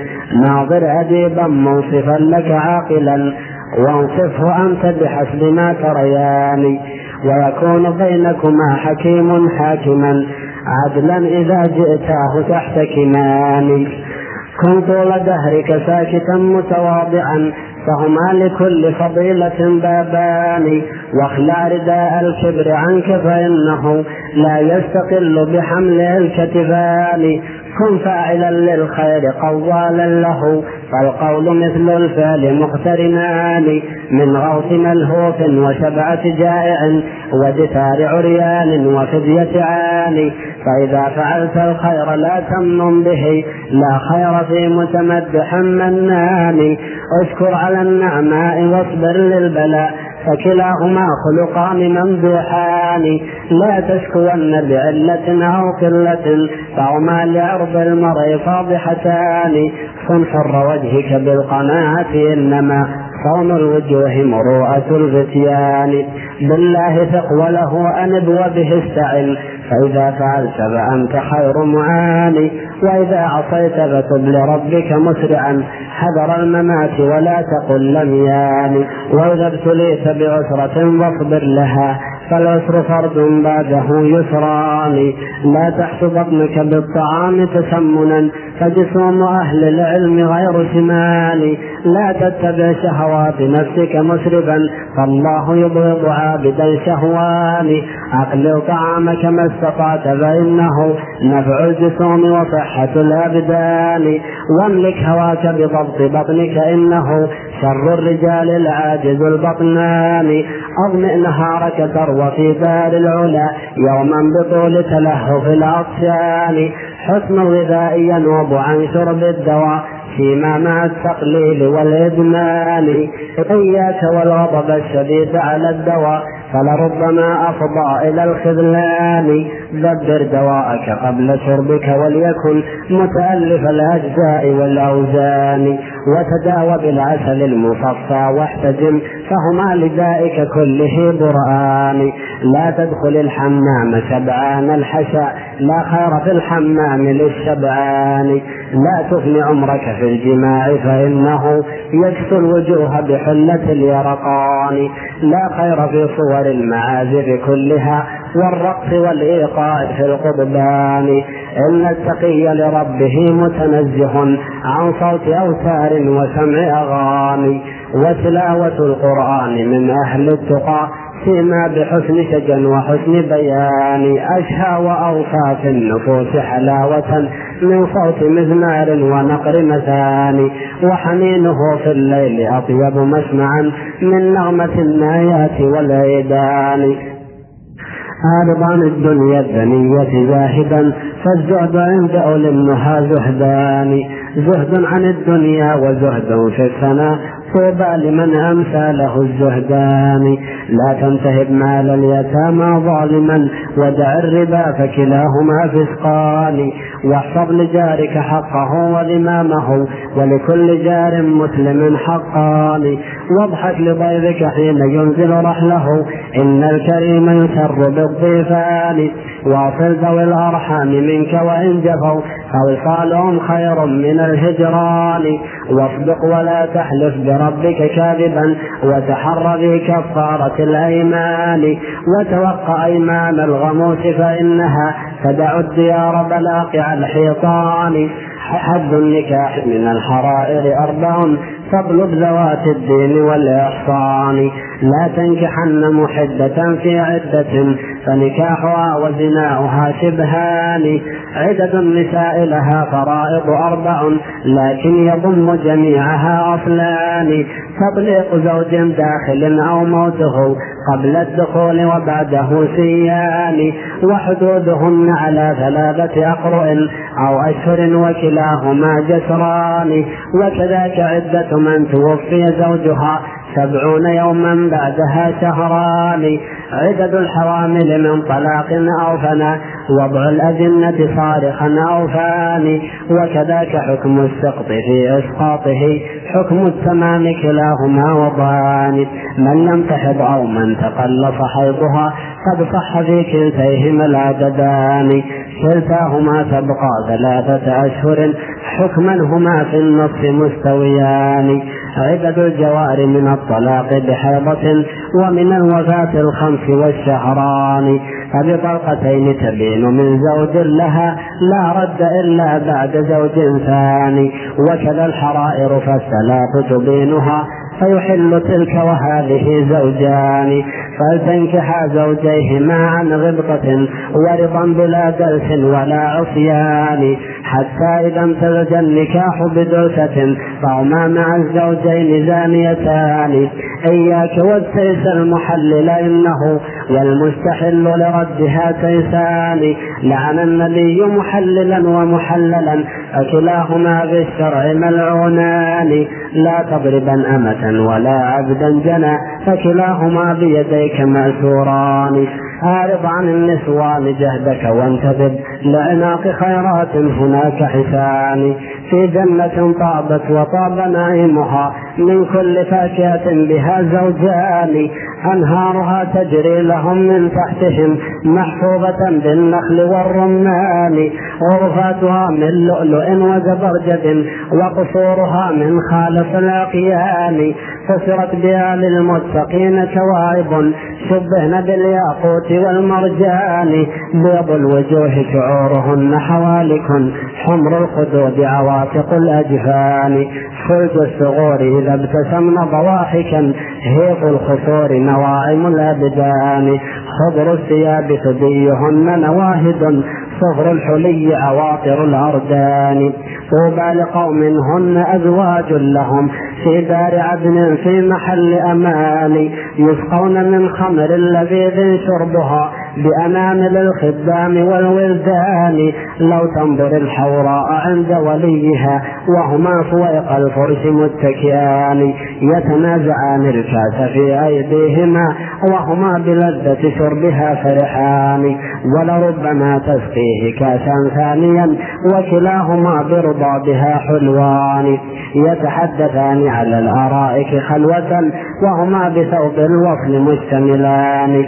ناظر أديبا منصفا لك عاقلا وانصفه أنت بحسب ما تريان. ويكون بينكما حكيم حاكما عدلا إذا جئتاه تحتكمان. كن طول دهرك ساكتا متواضعا فهما لكل فضيلة بابان. واخلع رداء الكبر عنك فإنه لا يستقل بحمل الكتفان كن فاعلا للخير قوالا له فالقول مثل الفعل مقترنان. من غوث ملهوف وشبعة جائع ودثار عريان وفدية عاني فإذا فعلت الخير لا تمن به لا خير في متمدح منان اشكر على النعماء واصبر للبلاء فكلاهما خلقان ممدوحان لا تشكون بعلة أو قلة فهما لعرض المرء فاضحتان. كن حر وجهك بالقناعة إنما صوم الوجوه مروءة الفتيان. بالله ثق وله أنب وبه استعن فإذا فعلت فأنت خير معاني وإذا عصيت فتب لربك مسرعا. حذر الممات ولا تقل لم يان. وإذا ابتليت بعسرة فاصبر لها. فالعسر فرد بعده يسران لا تحت بطنك بالطعام تسمنا فجسوم أهل العلم غير سمان لا تتبع شهوات نفسك مسرفا فالله يبغض عابدا شهوان أقلل طعامك ما استطعت فإنه نفع الجسوم وصحة الأبدان. واملك هواك بضبط بطنك إنه شر الرجال العاجز البطنان. أضمئ نهارك تروى في دار العلا يوما بطول تلهف الأطفال حسن الغذاء ينوب عن شرب الدواء فيما مع التقليل والإدمان. إياك والغضب الشديد على الدواء فلربما أفضى إلى الخذلان. دبر دواءك قبل شربك وليكن متألف الأجزاء والأوزان. وتداوى بالعسل المصفى واحتجم فهما لدائك كله برآن. لا تدخل الحمام شبعان الحشا لا خير في الحمام للشبعان. لا تفني عمرك في الجماع فإنه يكسو الوجوه بحلة اليرقان. لا خير في صور المعازف كلها والرقص والإيقاع في القضبان إن التقي لربه متنزه عن صوت أوتار وسمع أغاني. وتلاوة القرآن من أهل التقى فيما بحسن شجن وحسن بيان. أشهى وأوفى في النفوس حلاوة من صوت مزمار ونقر مثاني وحنينه في الليل أطيب مسمعا من نغمة النايات والعيدان. عارض عن الدنيا الدنية زاهدا فالزهد عند أولي النهى زهدان. زهد عن الدنيا وزهد في الثناء طوبى لمن أمسى له الزهدان. لا تنتهب مال اليتامى ظالما ودع الربا فكلاهما فسقان. واحفظ لجارك حقه وذمامه ولكل جار مسلم حقان. واضحك لضيفك حين ينزل رحله. إن الكريم يسر بالضيفان. واصل ذوي الأرحام منك وإن جفوا فوصالهم خير من الهجران. واصدق ولا تحلف بربك كاذبا وتحر بكفارة الأيمان وتوقع أيمان الغموس فإنها تدع الديار بلاقع الحيطان. حد النكاح من الحرائر أربع فاطلب ذوات الدين والإحصان. لا تنكحن محدة في عدة فنكاحها وزناؤها شبهان. عدد النساء لها فرائض أربع لكن يضم جميعها أصلان. تطليق زوج داخل أو موته قبل الدخول وبعده سيان. وحدودهن على ثلاثة أقرؤ أو أشهر وكلاهما جسران. وكذاك عدة من توفي زوجها سبعون يوما بعدها شهران. عدد الحوامل من طلاق أو فنا وضع الأجنة صارخا أو فاني وكذاك حكم السقط في إسقاطه حكم التمام كلاهما وضعان من لم تحض أو من تقلص حيضها قد صح في كلتيهما العددان. كلتاهما تبقى ثلاثة أشهر حكما هما في النص مستويان. عدد الجوار من الطلاق بحيضة ومن الوفاة الخمس والشهران. فبطلقتين تبين من زوج لها لا رد إلا بعد زوج ثاني. وكذا الحرائر فالثلاث تبينها فيحل تلك وهذه زوجان فلتنكحا زوجيهما عن غبطة ورضا بلا دلس ولا عصيان؟ حتى إذا امتزج النكاح بدلسة فهما مع الزوجين زانيتان. إياك والتيس المحلل إنه والمستحل لردها تيسان. لعن النبي محللا ومحللا فكلاهما بالشرع ملعونان. لا تضربا أمة ولا عبدا جنى فكلاهما بيديك مأسوران أعرض عن النسوان جهدك وانتبه لعناق خيرات هناك حسان. في جنة طابت وطاب نعيمها من كل فاكهة بها زوجان. أنهارها تجري لهم من تحتهم محفوظة بالنخل والرمان. غرفاتها من لؤلؤ وزبرجد وقصورها من خالص الأقيان. فسرت بها للمتقين كواعب شبهن بالياقوت والمرجان. بيض الوجوه شعورهن حوالك حمر الخدود عواتق الأجفان خلد الصغور إذا ابتسمن ضواحكا هيق الخصور نواعم الأبدان. خضر الثياب ثديهن نواهد صفر الحلي عواطر الأردان. طوبى لقوم هن أزواج لهم. في دار عدن في محل أمان. يسقون من خمر لذيذ شربها. بأنامل الخدام والولدان. لو تنظر الحوراء عند وليها وهما فويق الفرش متكئان. يتنازعان الكاس في أيديهما وهما بلذة شربها فرحان. ولربما تسقيه كاسا ثانيا وكلاهما برضا بها حلوان. يتحدثان على الأرائك خلوة وهما بثوب الوصل مشتملان.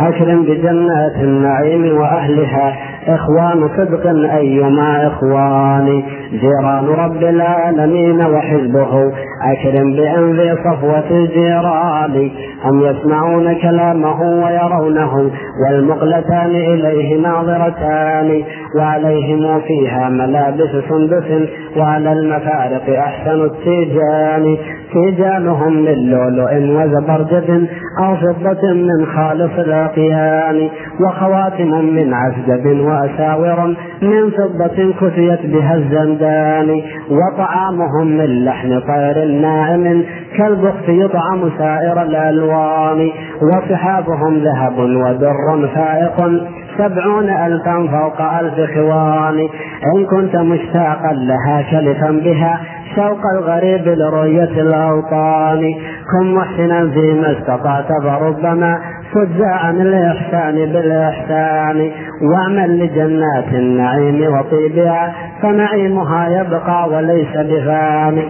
أكرم بجنات النعيم وأهلها. إخوان صدق أيما إخوان. جيران رب العالمين وحزبه. أكرم بأنذي صفوة الجيران. هم يسمعون كلامه ويرونه. والمقلتان إليه ناظرتان. وعليهم فيها ملابس سندس وعلى المفارق أحسن التيجان. تيجانهم من لؤلؤ وزبرجد أو فضة من خالص العقيان وخواتم من عسجد وأساور من فضة كسيت بها الزندان. وطعامهم من لحم طير ناعم كالبخت يطعم سائر الألوان. وصحابهم ذهب ودر فائق سبعون ألفا فوق ألف خوان. إن كنت مشتاقا لها كلفا بها شوق الغريب لرؤية الأوطان. كن محسنا فيما استطعت فربما فز عن الإحسان بالإحسان. واعمل لجنات النعيم وطيبها فنعيمها يبقى وليس بفان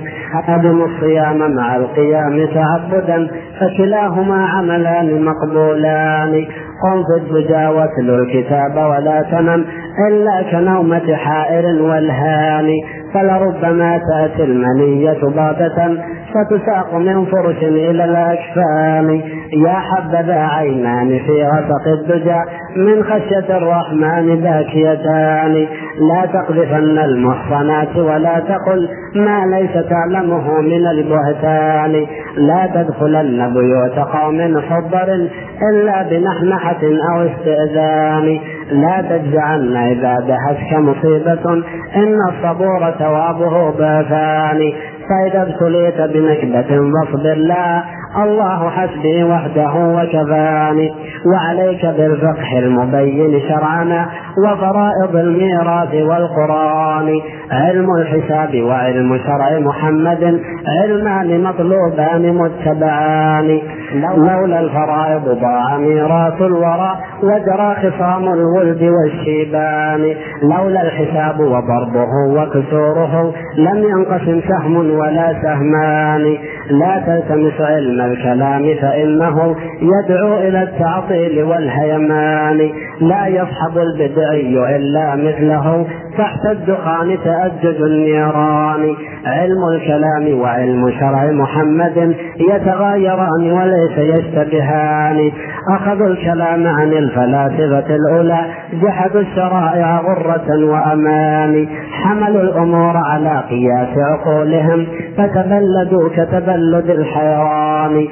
أدم الصيام مع القيام تعبدا فكلاهما عملان مقبولان. قم في الدجى واتلو الكتاب ولا تنم إلا كنومة حائر والهان فلربما تأتي المنية بابة فتساق من فرش إلى الأكفان. يا حبذا عينان في غسق الدجى من خشية الرحمن باكيتان. لا تقذفن المحصنات ولا تقل ما ليس تعلمه من البهتان. لا تدخلن بيوت قوم حضر إلا بنحنحة أو استئذان. لا تجزعن إذا دهتك مصيبة إن الصبور ثوابه باثان. فإذا ابتليت بنكبة فاصبر لا. الله حسبي وحده وكفاني. وعليك بالفقه المبين شرعنا وفرائض الميراث والقرآن. علم الحساب وعلم شرع محمد. علمان مطلوبان متبعان. لولا الفرائض ضاع ميراث الورى وجرى خصام الولد والشيبان. لولا الحساب وضربه وكسوره لم ينقسم سهم ولا سهمان. لا تلتمس علم الكلام فإنه يدعو إلى التعطيل والهيمان. لا يصحب البدعي إلا مثله. تحت الدخان تأجج النيران. علم الكلام وعلم شرع محمد يتغايران وليس يشتبهان أخذوا الكلام عن الفلاسفة الأولى جحدوا الشرائع غرة وأمان. حملوا الأمور على قياس عقولهم فتبلدوا كتبلد الحيوان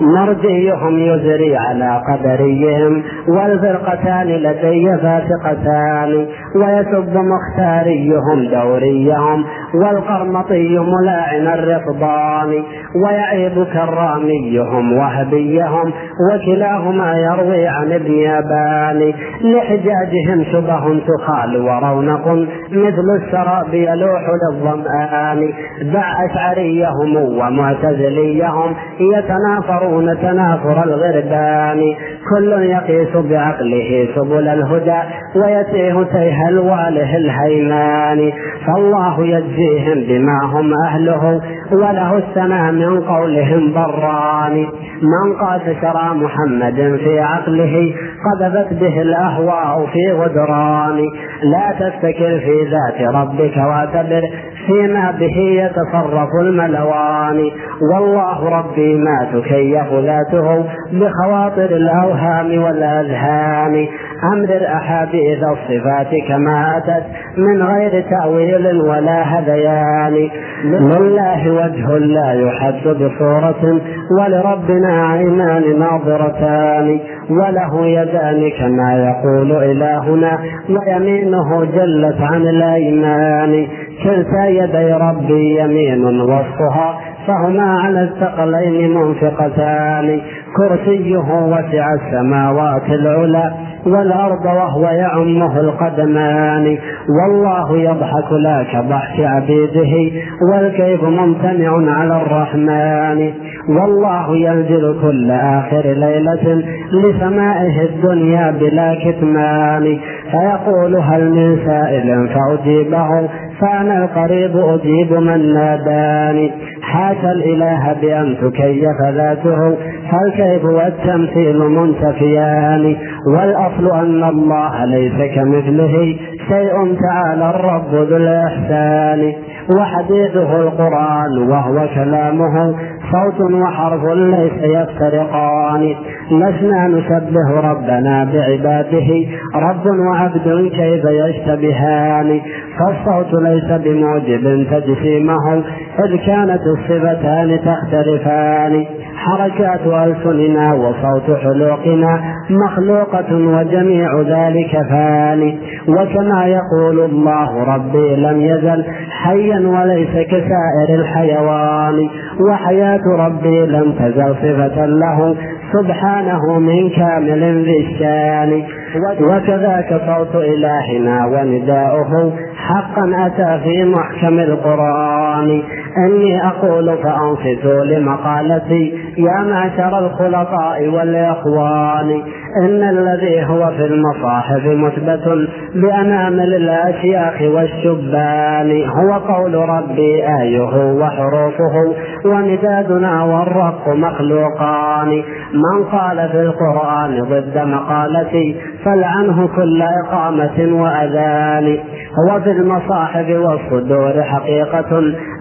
مرجيهم يزري على قدريهم والفرقتان لدي فاسقتان. ويسب مختاريهم دوريهم والقرمطي ملاعن الرفضان ويعيب كراميهم وهبيهم وكلاهما يروي عن ابن لحجاجهم شبه تخال ورونق مثل السراب يلوح للظمآن. دع أشعريهم ومعتزليهم يتنافرون تنافر الغربان. كل يقيس بعقله سبل الهدى ويتيه تيه الواله الهيمان. فالله يجزيهم بما هم أهله وله السماء من قولهم بران من قاس شرى محمد في عقله قذفت به الأهواء في غدران. لا تفتكر في ذات ربك واعتبر فيما به يتصرف الملوان. والله ربي ما تكيف ذاته بخواطر الأوهام والأذهان أمرر أحاديث الصفات كما أتت من غير تأويل ولا هذيان لله وجه لا يحد بصورة ولربنا عينان ناظرتان وله يدان كما يقول إلهنا ويمينه جلت عن الأيمان. كلتا يدي ربي يمين وصفها فهما على الثقلين منفقتان. كرسيه وسع السماوات العلى والأرض وهو يعمه القدمان. والله يضحك لا كضحك عبيده والكيف ممتنع على الرحمن. والله ينزل كل آخر ليلة لسمائه الدنيا بلا كتمان. فيقول هل من سائل فأجيبه فأنا القريب أجيب من ناداني. حاشا الإله بأن تكيف ذاته فالكيف والتمثيل منتفيان. والأصل أن الله ليس كمثله شيء تعالى الرب ذو الإحسان. وحديثه القرآن وهو كلامه صوت وحرف ليس يفترقان. لسنا نشبه ربنا بعباده. رب وعبد كيف يشتبهان؟ فالصوت ليس بموجب تجسيمه إذ كانت الصفتان تختلفان. حركات ألسننا وصوت حلوقنا مخلوقة وجميع ذلك فاني وكما يقول الله ربي لم يزل حيا وليس كسائر الحيوان. وحياة ربي لم تزل صفة له سبحانه من كامل ذي الشان. وكذاك صوت إلهنا ونداؤه. حقا أتى في محكم القرآن. إني أقول فأنصتوا لمقالتي. يا معشر الخلطاء والإخوان إن الذي هو في المصاحف مثبت بأنامل الأشياخ والشبان. هو قول ربي آيه وحروفه ومدادنا والرق مخلوقان. من قال في القرآن ضد مقالتي فلعنه كل إقامة وأذان هو في المصاحف والصدور حقيقة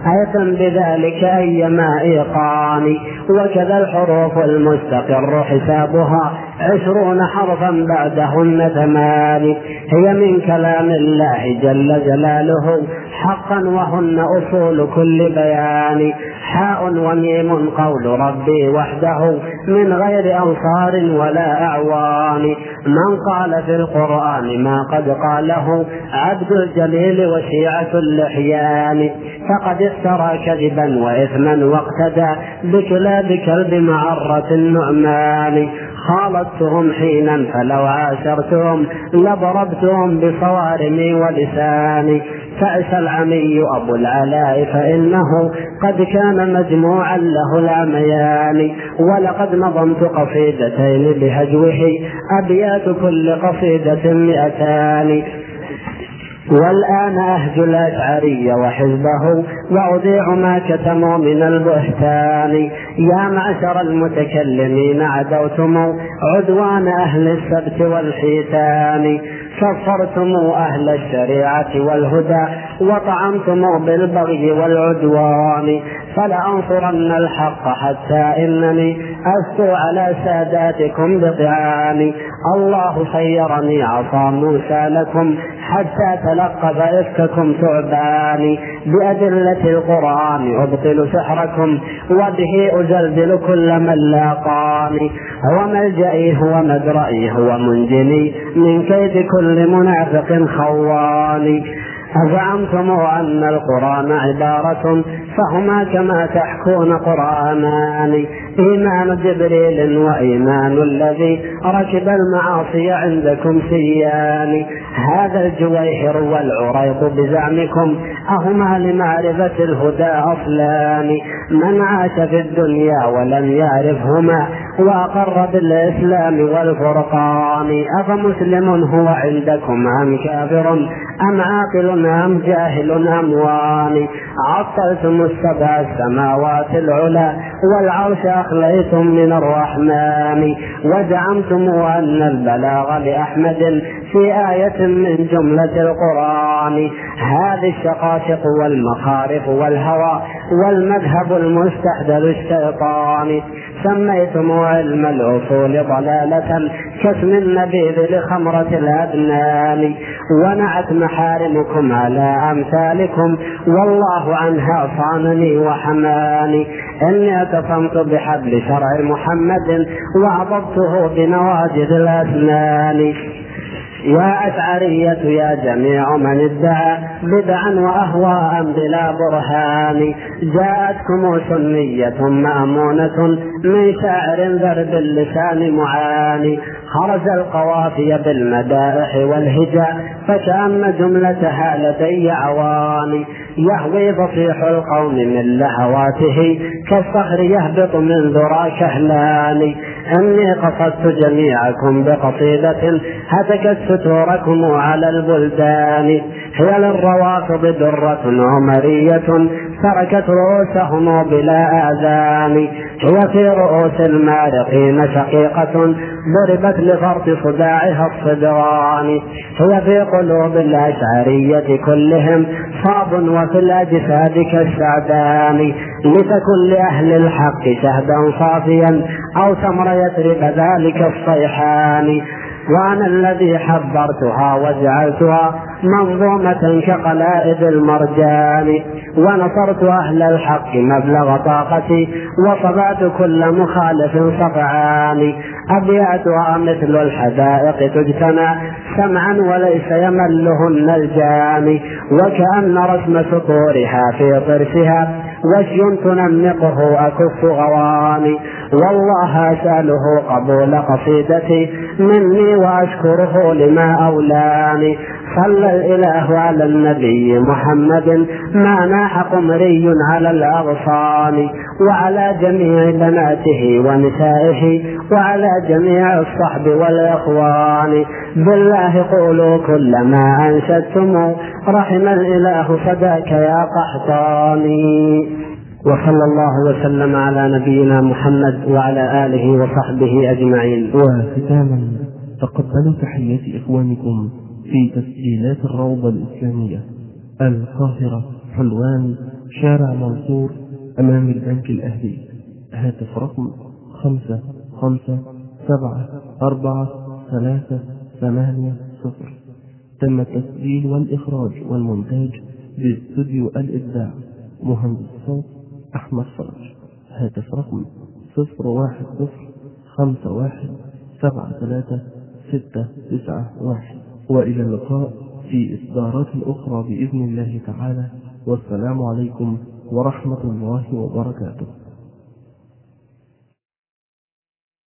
أيضا بذلك أيما إيقان. وكذا الحروف المستقر حسابها عشرون حرفا بعدهن ثمان. هي من كلام الله جل جلاله حقا وهن أصول كل بيان. حاء وميم قول ربي وحده من غير أنصار ولا أعوان. من قال في القرآن ما قد قاله عبد الجليل وشيعة اللحيان. فقد افترى كذبا وإثما واقتدى بكلاب كلب معرة النعمان. خالطتهم حينا فلو عاشرتهم لضربتهم بصوارمي ولساني. فأس العمي أبو العلاء فإنه قد كان مجموعا له العميان ولقد نظمت قصيدتين بهجوه أبيات كل قصيدة مئتان. والآن أهج الأشعري وحزبه وأذيع ما كتموا من البهتان. يا معشر المتكلمين عدوتم عدوان أهل السبت والحيتان. كفرتم أهل الشريعة والهدى وطعنتم بالبغي والعدوان فلأنصرن الحق حتى إنني أفتو على ساداتكم بطعاني الله خيرني عصا موسى لكم حتى تلقف إفككم ثعبان. بأدلة القرآن أبطل سحركم وبه أزلزل كل من لاقاني. هو ملجئي هو مدرئي هو منجني من كيد كل منافق خواني أزعمتم أن القرآن عبارة؟ فهما كما تحكون قرآنان. إيمان جبريل وإيمان الذي ركب المعاصي عندكم سيان. هذا الجويهر والعريض بزعمكم أهما لمعرفة الهدى أصلان. من عاش في الدنيا ولم يعرفهما وأقر بالإسلام والفرقان أفمسلم هو عندكم أم كافر؟ أم عاقل أم جاهل أم وان؟ عطلتم السبع السماوات العلى والعرش أخليتم من الرحمن وزعمتم أن البلاغ لأحمد في آية من جملة القرآن هذه الشقاشق والمخارف والهوى والمذهب المستحدث الشيطان. سميتم علم الأصول ضلالة كاسم النبيذ لخمرة الأدنان ونعت محارمكم على أمثالكم والله عنها صانني وحماني. إني اعتصمت بحبل شرع محمد وعضبته بنواجذ الأسنان. يا أشعرية يا جميع من ادعى بدعا وأهواء بلا برهان. جاءتكم سنية مأمونة من شاعر ذرب اللسان معاني. خرج القوافي بالمدائح والهجاء فكأن جملتها لدي عواني يهوي بصيح القوم من لهواته كالصخر يهبط من ذرى كهلان إني قصدت جميعكم بقصيدة هتكت ستوركم على البلدان. هي للروافض درة عمرية تركت رؤوسهم بلا آذان. هي في رؤوس المارقين شقيقة ضربت لفرط صداعها الصدران. هي في قلوب الأشعرية كلهم صاب وفي الأجساد كالسعدان لتكن لأهل الحق شهدا صافيا أو تمر يثرب ذلك الصيحان. وأنا الذي حضرتها وجعلتها منظومة كقلائد المرجان. ونصرت أهل الحق مبلغ طاقتي وصبعت كل مخالف صفعان. أبياتها مثل الحدائق تجتمع سمعا وليس يملهن الجاني وكأن رسم سطورها في طرسها وشي تنمقه أكف غواني والله أسأله قبول قصيدتي. مني وأشكره لما أولاني. صلى الإله على النبي محمد ما ناح قمري على الأغصان وعلى جميع بناته ونسائه وعلى جميع الصحب والإخوان. بالله قولوا كل ما أنشدتم رحم الإله صداك يا قحطاني. وصلى الله وسلم على نبينا محمد وعلى آله وصحبه أجمعين. وختاما تقبلوا تحيات إخوانكم. في تسجيلات الروضة الإسلامية. القاهرة حلوان شارع منصور أمام البنك الأهلي. هاتف رقم خمسة خمسة سبعة أربعة ثلاثة ثمانية صفر. تم التسجيل والإخراج والمونتاج باستوديو الإبداع. مهندس الصوت أحمد فرج. هاتف رقم صفر واحد صفر خمسة واحد سبعة ثلاثة ستة تسعة واحد. وإلى اللقاء في إصدارات أخرى بإذن الله تعالى والسلام عليكم ورحمة الله وبركاته.